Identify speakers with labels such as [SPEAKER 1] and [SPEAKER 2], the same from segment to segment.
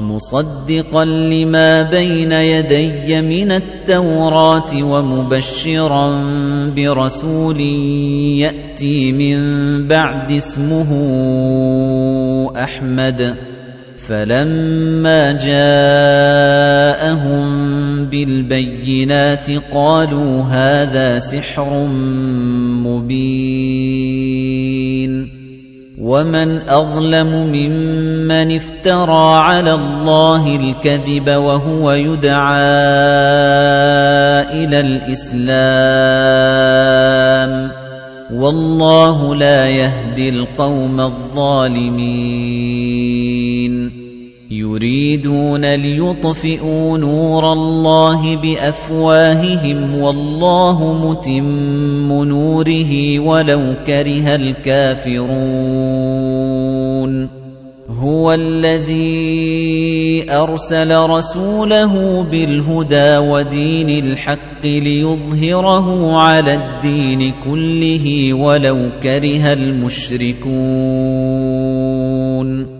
[SPEAKER 1] مُصَدِّقًا لِمَا بَيْنَ يَدَيَّ مِنَ التَّوْرَاةِ وَمُبَشِّرًا بِرَسُولٍ يَأْتِي مِن بَعْدِ اسْمُهُ أَحْمَدُ. فَلَمَّا جَاءَهُم بِالْبَيِّنَاتِ قَالُوا هَذَا سِحْرٌ مُبِينٌ. وَمَنْ أَظْلَمُ مِمَّنِ افْتَرَىٰ عَلَى اللَّهِ الْكَذِبَ وَهُوَ يُدْعَىٰ إِلَى الْإِسْلَامِ وَاللَّهُ لَا يَهْدِي الْقَوْمَ الظَّالِمِينَ يُرِيدُونَ لِيُطْفِئُوا نُورَ اللَّهِ بِأَفْوَاهِهِمْ وَاللَّهُ مُتِمُّ نُورِهِ وَلَوْ كَرِهَ الْكَافِرُونَ. هُوَ الَّذِي أَرْسَلَ رَسُولَهُ بِالْهُدَى وَدِينِ الْحَقِّ لِيُظْهِرَهُ عَلَى الدِّينِ كُلِّهِ وَلَوْ كَرِهَ الْمُشْرِكُونَ.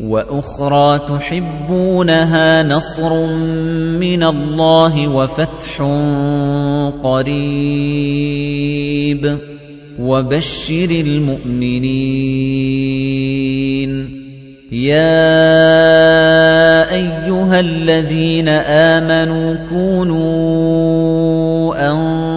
[SPEAKER 1] وَأُخْرَى تُحِبُّونَهَا نَصْرٌ مِّنَ اللَّهِ وَفَتْحٌ قَرِيبٌ. وَبَشِّرِ الْمُؤْمِنِينَ. يَا أَيُّهَا الَّذِينَ آمَنُوا كُونُوا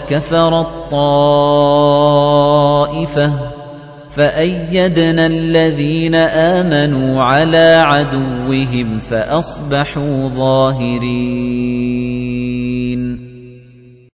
[SPEAKER 1] وَكَفَرَت طَّائِفَةٌ فَأَيَّدْنَا الَّذِينَ آمَنُوا عَلَىٰ عَدُوِّهِمْ فَأَصْبَحُوا ظَاهِرِينَ.